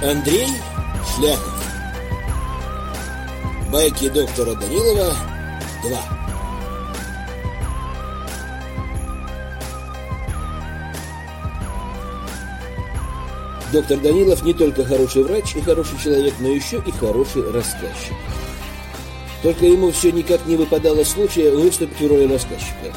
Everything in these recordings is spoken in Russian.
Андрей Шляхов Байки доктора Данилова 2 Доктор Данилов не только хороший врач и хороший человек, но еще и хороший рассказчик. Только ему все никак не выпадало случая выступить в роли рассказчика.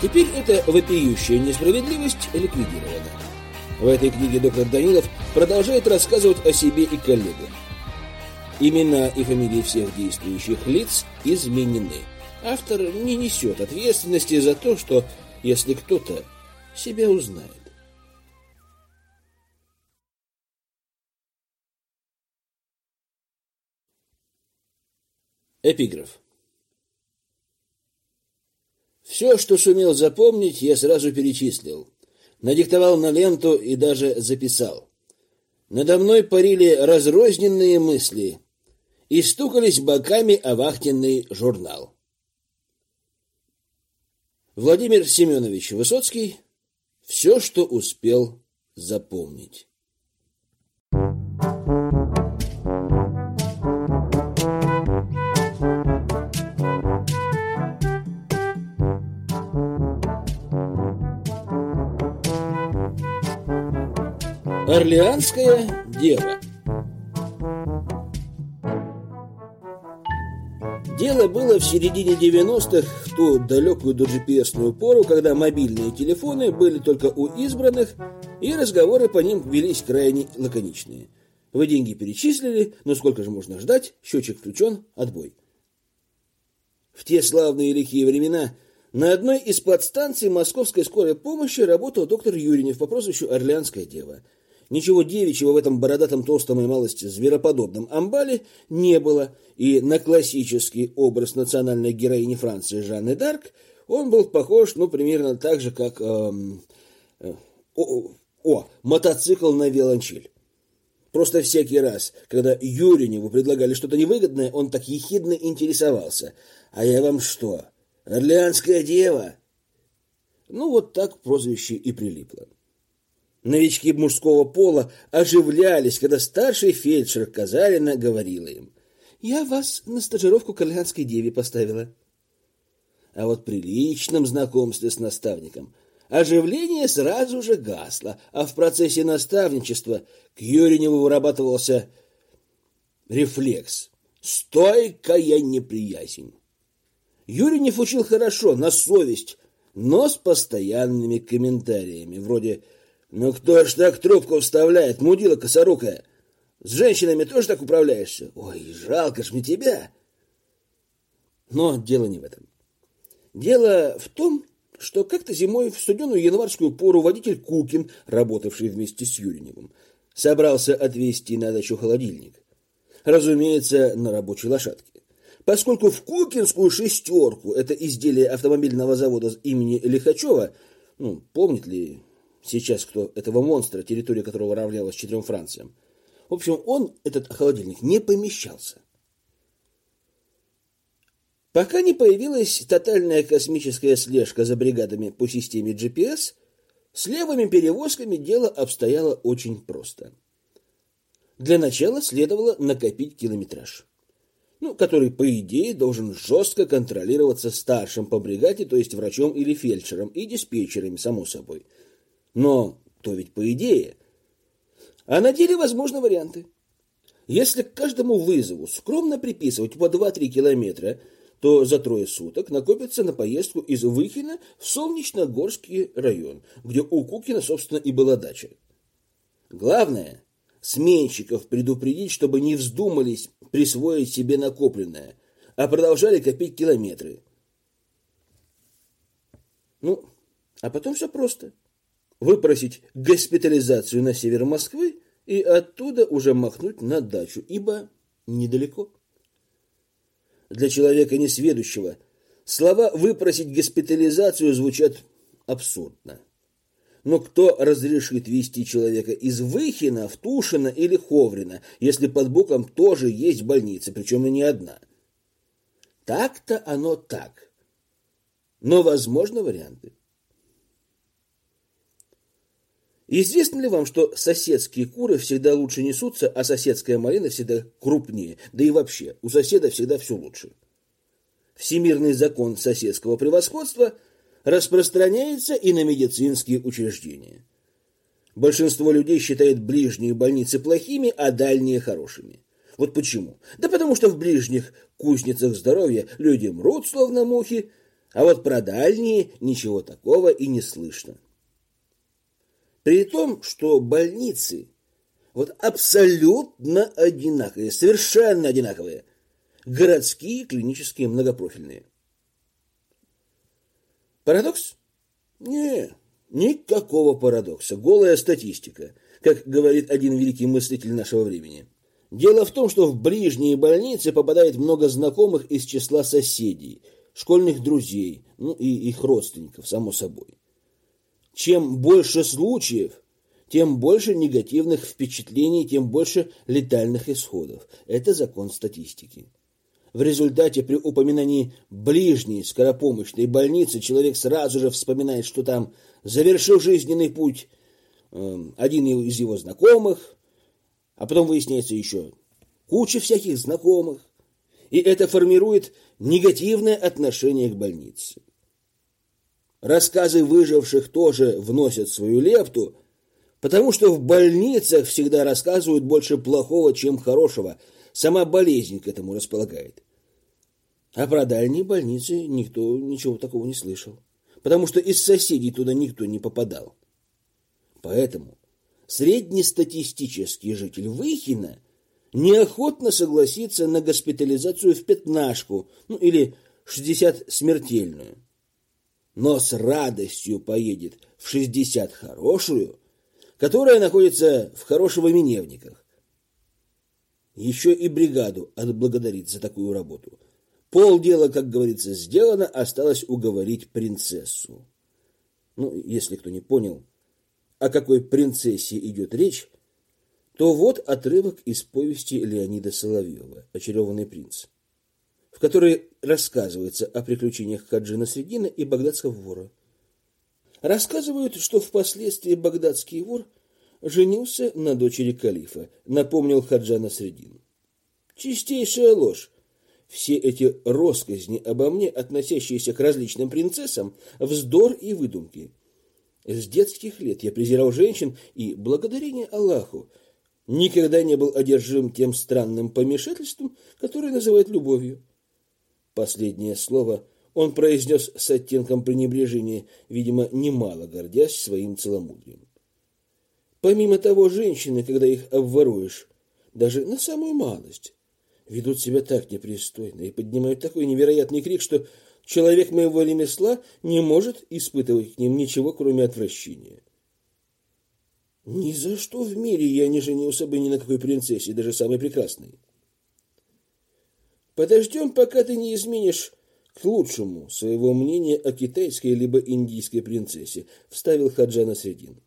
Теперь эта вопиющая несправедливость ликвидирована. В этой книге доктор Данилов продолжает рассказывать о себе и коллегах. Имена и фамилии всех действующих лиц изменены. Автор не несет ответственности за то, что, если кто-то себя узнает. Эпиграф. Все, что сумел запомнить, я сразу перечислил. Надиктовал на ленту и даже записал. Надо мной парили разрозненные мысли и стукались боками о вахтенный журнал. Владимир Семенович Высоцкий «Все, что успел запомнить». Орлеанская дева. Дело было в середине 90-х, в ту далекую до GPS-ную пору, когда мобильные телефоны были только у избранных, и разговоры по ним велись крайне лаконичные. Вы деньги перечислили, но сколько же можно ждать? Счетчик включен, отбой. В те славные лихие времена на одной из подстанций московской скорой помощи работал доктор Юринев по прозвищу Орлеанская дева – Ничего девичьего в этом бородатом толстом и малости звероподобном амбале не было, и на классический образ национальной героини Франции Жанны Д'Арк он был похож, ну, примерно так же, как... Эм, э, о, о, мотоцикл на виолончель. Просто всякий раз, когда Юриневу предлагали что-то невыгодное, он так ехидно интересовался. «А я вам что, орлеанская дева?» Ну, вот так прозвище и прилипло. Новички мужского пола оживлялись, когда старший фельдшер Казарина говорила им, «Я вас на стажировку к Орлеанской деве поставила». А вот при личном знакомстве с наставником оживление сразу же гасло, а в процессе наставничества к Юриневу вырабатывался рефлекс «стойкая неприязнь». Юринев учил хорошо, на совесть, но с постоянными комментариями, вроде «вы ну кто ж так трубку вставляет, мудила косорукая? С женщинами тоже так управляешься? Ой, жалко ж мне тебя. Но дело не в этом. Дело в том, что как-то зимой в студеную январскую пору водитель Кукин, работавший вместе с Юриневым, собрался отвезти на дачу холодильник. Разумеется, на рабочей лошадке. Поскольку в Кукинскую шестерку, это изделие автомобильного завода имени Лихачева, ну, помнит ли сейчас кто этого монстра, территория которого равнялась четырем Франциям. В общем, он, этот холодильник, не помещался. Пока не появилась тотальная космическая слежка за бригадами по системе GPS, с левыми перевозками дело обстояло очень просто. Для начала следовало накопить километраж, ну, который, по идее, должен жестко контролироваться старшим по бригаде, то есть врачом или фельдшером, и диспетчерами, само собой – но то ведь по идее. А на деле возможны варианты. Если к каждому вызову скромно приписывать по 2-3 километра, то за трое суток накопится на поездку из Выхина в Солнечногорский район, где у Кукина, собственно, и была дача. Главное – сменщиков предупредить, чтобы не вздумались присвоить себе накопленное, а продолжали копить километры. Ну, а потом все просто – выпросить госпитализацию на север Москвы и оттуда уже махнуть на дачу, ибо недалеко. Для человека несведущего слова «выпросить госпитализацию» звучат абсурдно. Но кто разрешит вести человека из Выхина в Тушино или Ховрино, если под боком тоже есть больница, причем и не одна? Так-то оно так. Но возможны варианты. Известно ли вам, что соседские куры всегда лучше несутся, а соседская малина всегда крупнее? Да и вообще, у соседа всегда все лучше. Всемирный закон соседского превосходства распространяется и на медицинские учреждения. Большинство людей считает ближние больницы плохими, а дальние хорошими. Вот почему? Да потому что в ближних кузницах здоровья люди мрут, словно мухи, а вот про дальние ничего такого и не слышно. При том, что больницы вот абсолютно одинаковые, совершенно одинаковые. Городские, клинические, многопрофильные. Парадокс? Не, никакого парадокса. Голая статистика, как говорит один великий мыслитель нашего времени. Дело в том, что в ближние больницы попадает много знакомых из числа соседей, школьных друзей, ну и их родственников, само собой. Чем больше случаев, тем больше негативных впечатлений, тем больше летальных исходов. Это закон статистики. В результате при упоминании ближней скоропомощной больницы человек сразу же вспоминает, что там завершил жизненный путь эм, один из его знакомых, а потом выясняется еще куча всяких знакомых, и это формирует негативное отношение к больнице. Рассказы выживших тоже вносят свою лепту, потому что в больницах всегда рассказывают больше плохого, чем хорошего. Сама болезнь к этому располагает. А про дальние больницы никто ничего такого не слышал, потому что из соседей туда никто не попадал. Поэтому среднестатистический житель Выхина неохотно согласится на госпитализацию в пятнашку, ну или 60 смертельную но с радостью поедет в 60 хорошую, которая находится в хорошего Миневниках. Еще и бригаду отблагодарит за такую работу. Полдела, как говорится, сделано, осталось уговорить принцессу. Ну, если кто не понял, о какой принцессе идет речь, то вот отрывок из повести Леонида Соловьева «Очарованный принц» в которой рассказывается о приключениях Хаджина Средина и багдадского вора. Рассказывают, что впоследствии багдадский вор женился на дочери калифа, напомнил Хаджана Средин. Чистейшая ложь. Все эти росказни обо мне, относящиеся к различным принцессам, вздор и выдумки. С детских лет я презирал женщин и, благодарение Аллаху, никогда не был одержим тем странным помешательством, которое называют любовью. Последнее слово он произнес с оттенком пренебрежения, видимо, немало гордясь своим целомудрием. Помимо того, женщины, когда их обворуешь, даже на самую малость, ведут себя так непристойно и поднимают такой невероятный крик, что человек моего ремесла не может испытывать к ним ничего, кроме отвращения. Ни за что в мире я не женился бы ни на какой принцессе, даже самой прекрасной. Подождем, пока ты не изменишь к лучшему своего мнения о китайской либо индийской принцессе, вставил Хаджана Средин.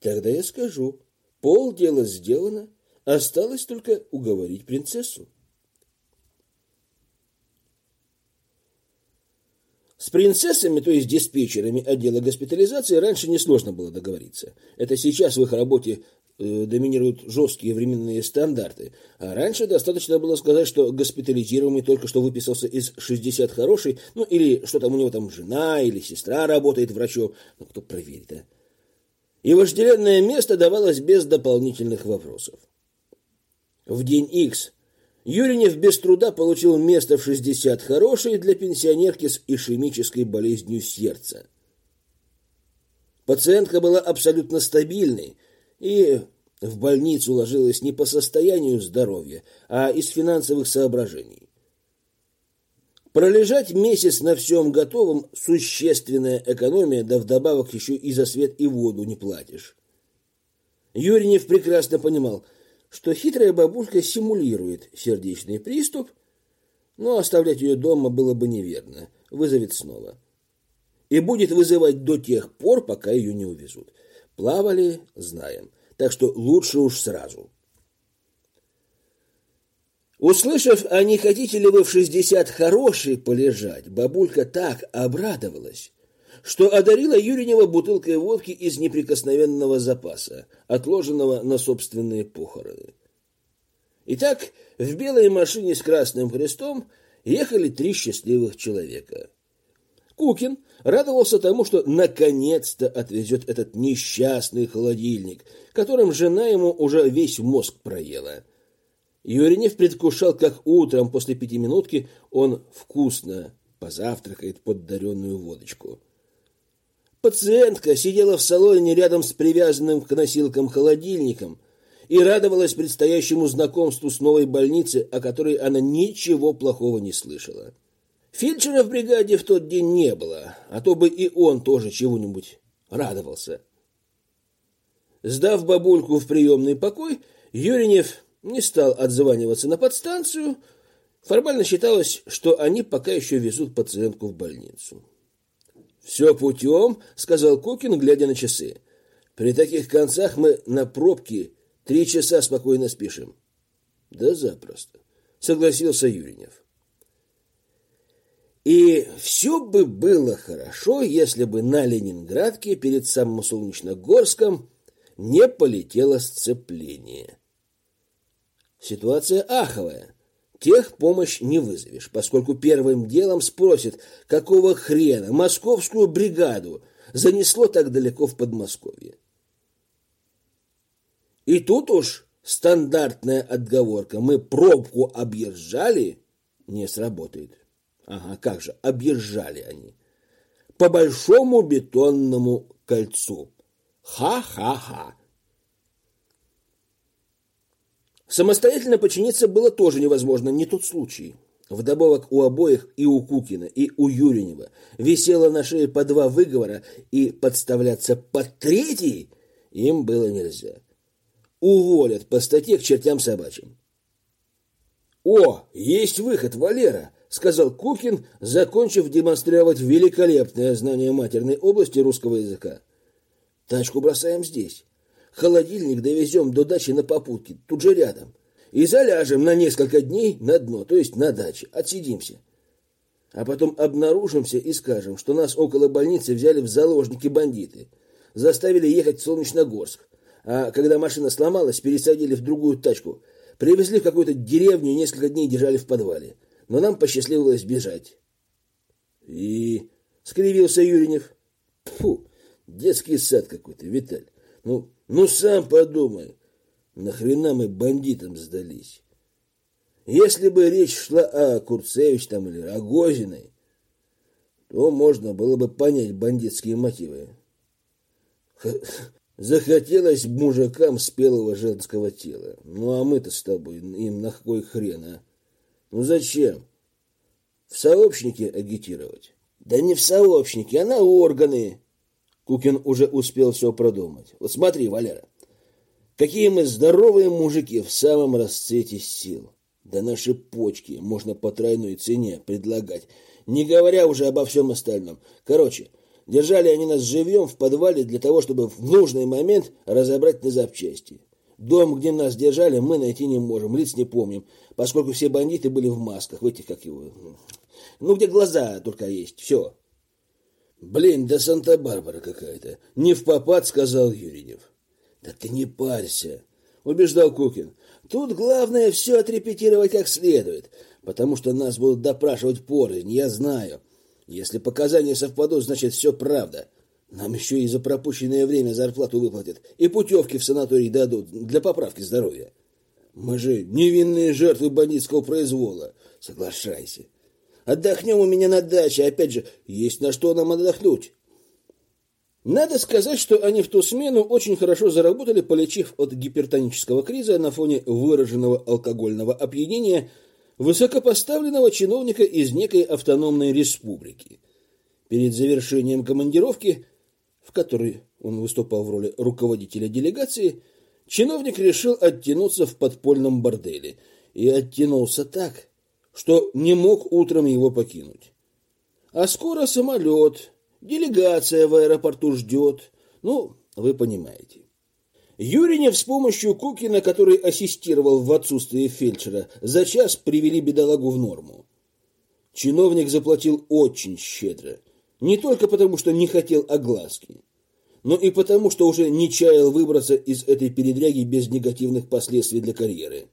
Тогда я скажу, пол дела сделано, осталось только уговорить принцессу. С принцессами, то есть диспетчерами отдела госпитализации, раньше несложно было договориться. Это сейчас в их работе доминируют жесткие временные стандарты. А раньше достаточно было сказать, что госпитализируемый только что выписался из 60 хороший, ну или что там у него там жена или сестра работает врачом. Ну кто проверит, а? И вожделенное место давалось без дополнительных вопросов. В день X Юринев без труда получил место в 60 хороший для пенсионерки с ишемической болезнью сердца. Пациентка была абсолютно стабильной, и в больницу ложилась не по состоянию здоровья, а из финансовых соображений. Пролежать месяц на всем готовом – существенная экономия, да вдобавок еще и за свет и воду не платишь. Юрьев прекрасно понимал, что хитрая бабушка симулирует сердечный приступ, но оставлять ее дома было бы неверно, вызовет снова. И будет вызывать до тех пор, пока ее не увезут. Плавали, знаем. Так что лучше уж сразу. Услышав, а не хотите ли вы в шестьдесят хороший полежать, бабулька так обрадовалась, что одарила Юринева бутылкой водки из неприкосновенного запаса, отложенного на собственные похороны. Итак, в белой машине с красным крестом ехали три счастливых человека. Кукин радовался тому, что наконец-то отвезет этот несчастный холодильник, которым жена ему уже весь мозг проела. Юринев предвкушал, как утром после пятиминутки он вкусно позавтракает под даренную водочку. Пациентка сидела в салоне рядом с привязанным к носилкам холодильником и радовалась предстоящему знакомству с новой больницей, о которой она ничего плохого не слышала. Фельдшера в бригаде в тот день не было, а то бы и он тоже чего-нибудь радовался. Сдав бабульку в приемный покой, Юринев не стал отзваниваться на подстанцию. Формально считалось, что они пока еще везут пациентку в больницу. «Все путем», — сказал Кукин, глядя на часы. «При таких концах мы на пробке три часа спокойно спишем». «Да запросто», — согласился Юринев. И все бы было хорошо, если бы на Ленинградке перед самым Солнечногорском не полетело сцепление. Ситуация аховая. Тех помощь не вызовешь, поскольку первым делом спросят, какого хрена московскую бригаду занесло так далеко в Подмосковье. И тут уж стандартная отговорка «мы пробку объезжали» не сработает. Ага, как же, объезжали они. По большому бетонному кольцу. Ха-ха-ха. Самостоятельно подчиниться было тоже невозможно, не тот случай. Вдобавок у обоих, и у Кукина, и у Юринева, висело на шее по два выговора, и подставляться под третий им было нельзя. Уволят по статье к чертям собачьим. «О, есть выход, Валера!» — сказал Кукин, закончив демонстрировать великолепное знание матерной области русского языка. «Тачку бросаем здесь. Холодильник довезем до дачи на попутке, тут же рядом. И заляжем на несколько дней на дно, то есть на даче. Отсидимся. А потом обнаружимся и скажем, что нас около больницы взяли в заложники бандиты. Заставили ехать в Солнечногорск. А когда машина сломалась, пересадили в другую тачку. Привезли в какую-то деревню и несколько дней держали в подвале. Но нам посчастливилось бежать. И... скривился Юринев. Фу, детский сад какой-то, Виталь. Ну, ну сам подумай, нахрена мы бандитам сдались? Если бы речь шла о Курцевич там или Рогозиной, то можно было бы понять бандитские мотивы. Захотелось мужикам спелого женского тела. Ну а мы-то с тобой им на какой хрен, а? Ну зачем? В сообщнике агитировать? Да не в сообщнике, а на органы. Кукин уже успел все продумать. Вот смотри, Валера, какие мы здоровые мужики в самом расцвете сил. Да наши почки можно по тройной цене предлагать, не говоря уже обо всем остальном. Короче, держали они нас живьем в подвале для того, чтобы в нужный момент разобрать на запчасти. Дом, где нас держали, мы найти не можем, лиц не помним, поскольку все бандиты были в масках, в этих, как его... Ну, где глаза только есть, все. Блин, да Санта-Барбара какая-то. Не в попад, сказал Юринев. Да ты не парься, убеждал Кукин. Тут главное все отрепетировать как следует, потому что нас будут допрашивать порознь, я знаю. Если показания совпадут, значит все правда. Нам еще и за пропущенное время зарплату выплатят, и путевки в санаторий дадут для поправки здоровья. Мы же невинные жертвы бандитского произвола. Соглашайся. Отдохнем у меня на даче. Опять же, есть на что нам отдохнуть. Надо сказать, что они в ту смену очень хорошо заработали, полечив от гипертонического криза на фоне выраженного алкогольного опьянения высокопоставленного чиновника из некой автономной республики. Перед завершением командировки, в которой он выступал в роли руководителя делегации, чиновник решил оттянуться в подпольном борделе. И оттянулся так, что не мог утром его покинуть. А скоро самолет, делегация в аэропорту ждет. Ну, вы понимаете. Юринев с помощью Кукина, который ассистировал в отсутствии фельдшера, за час привели бедолагу в норму. Чиновник заплатил очень щедро. Не только потому, что не хотел огласки, но и потому, что уже не чаял выбраться из этой передряги без негативных последствий для карьеры.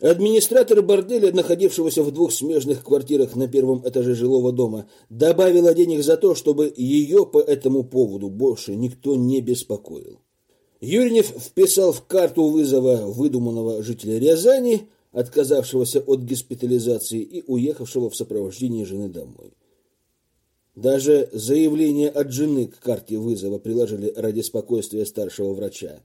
Администратор борделя, находившегося в двух смежных квартирах на первом этаже жилого дома, добавила денег за то, чтобы ее по этому поводу больше никто не беспокоил. Юрьев вписал в карту вызова выдуманного жителя Рязани, отказавшегося от госпитализации и уехавшего в сопровождении жены домой. Даже заявление от жены к карте вызова приложили ради спокойствия старшего врача.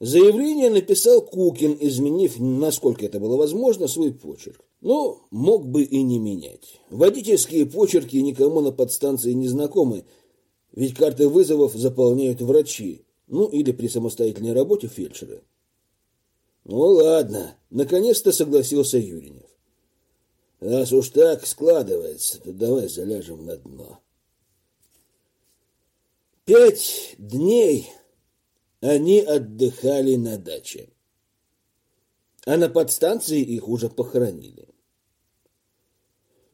Заявление написал Кукин, изменив, насколько это было возможно, свой почерк. Но мог бы и не менять. Водительские почерки никому на подстанции не знакомы, ведь карты вызовов заполняют врачи, ну или при самостоятельной работе фельдшеры. Ну ладно, наконец-то согласился Юринев. Раз уж так складывается, то давай заляжем на дно. Пять дней они отдыхали на даче. А на подстанции их уже похоронили.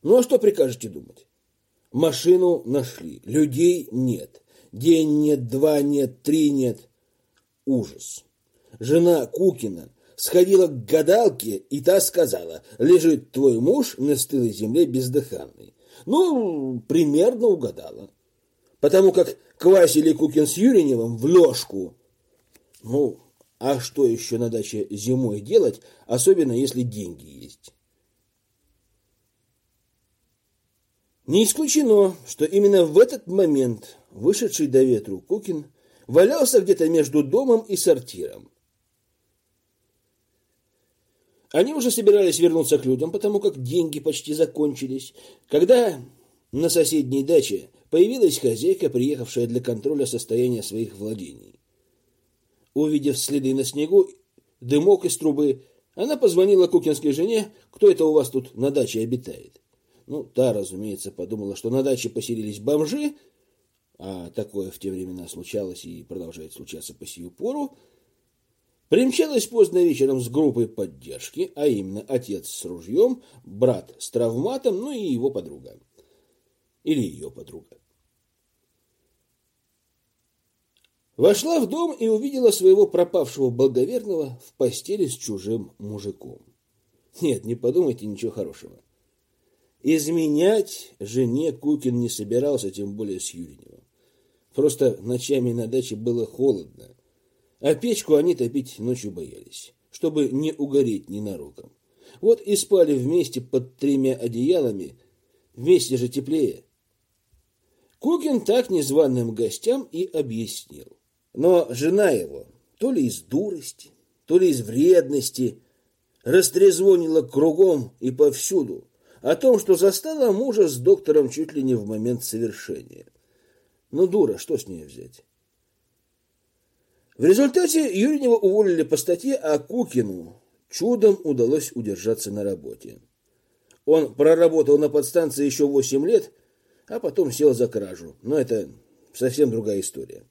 Ну а что прикажете думать? Машину нашли, людей нет. День нет, два нет, три нет. Ужас. Жена Кукина сходила к гадалке, и та сказала, лежит твой муж на стылой земле бездыханный. Ну, примерно угадала. Потому как квасили Кукин с Юриневым в лёжку ну, а что еще на даче зимой делать, особенно если деньги есть? Не исключено, что именно в этот момент вышедший до ветру Кукин валялся где-то между домом и сортиром. Они уже собирались вернуться к людям, потому как деньги почти закончились, когда на соседней даче появилась хозяйка, приехавшая для контроля состояния своих владений. Увидев следы на снегу, дымок из трубы, она позвонила кукинской жене, кто это у вас тут на даче обитает. Ну, та, разумеется, подумала, что на даче поселились бомжи, а такое в те времена случалось и продолжает случаться по сию пору, Примчалась поздно вечером с группой поддержки, а именно отец с ружьем, брат с травматом, ну и его подруга. Или ее подруга. Вошла в дом и увидела своего пропавшего благоверного в постели с чужим мужиком. Нет, не подумайте ничего хорошего. Изменять жене Кукин не собирался, тем более с Юриневым. Просто ночами на даче было холодно, а печку они топить ночью боялись, чтобы не угореть ненароком. Вот и спали вместе под тремя одеялами, вместе же теплее. Кукин так незваным гостям и объяснил. Но жена его, то ли из дурости, то ли из вредности, растрезвонила кругом и повсюду о том, что застала мужа с доктором чуть ли не в момент совершения. Ну, дура, что с ней взять? В результате Юринева уволили по статье, а Кукину чудом удалось удержаться на работе. Он проработал на подстанции еще 8 лет, а потом сел за кражу. Но это совсем другая история.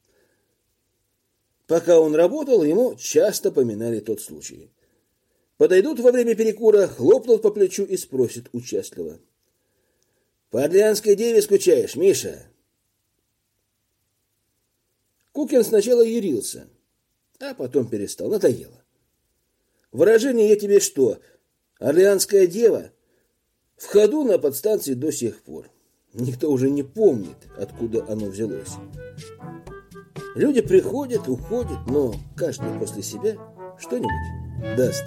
Пока он работал, ему часто поминали тот случай. Подойдут во время перекура, хлопнут по плечу и спросят участливо. «По Орлеанской деве скучаешь, Миша?» Кукин сначала ярился, а потом перестал. Надоело. Выражение «я тебе что?» Орлеанская дева в ходу на подстанции до сих пор. Никто уже не помнит, откуда оно взялось. Люди приходят, уходят, но каждый после себя что-нибудь даст.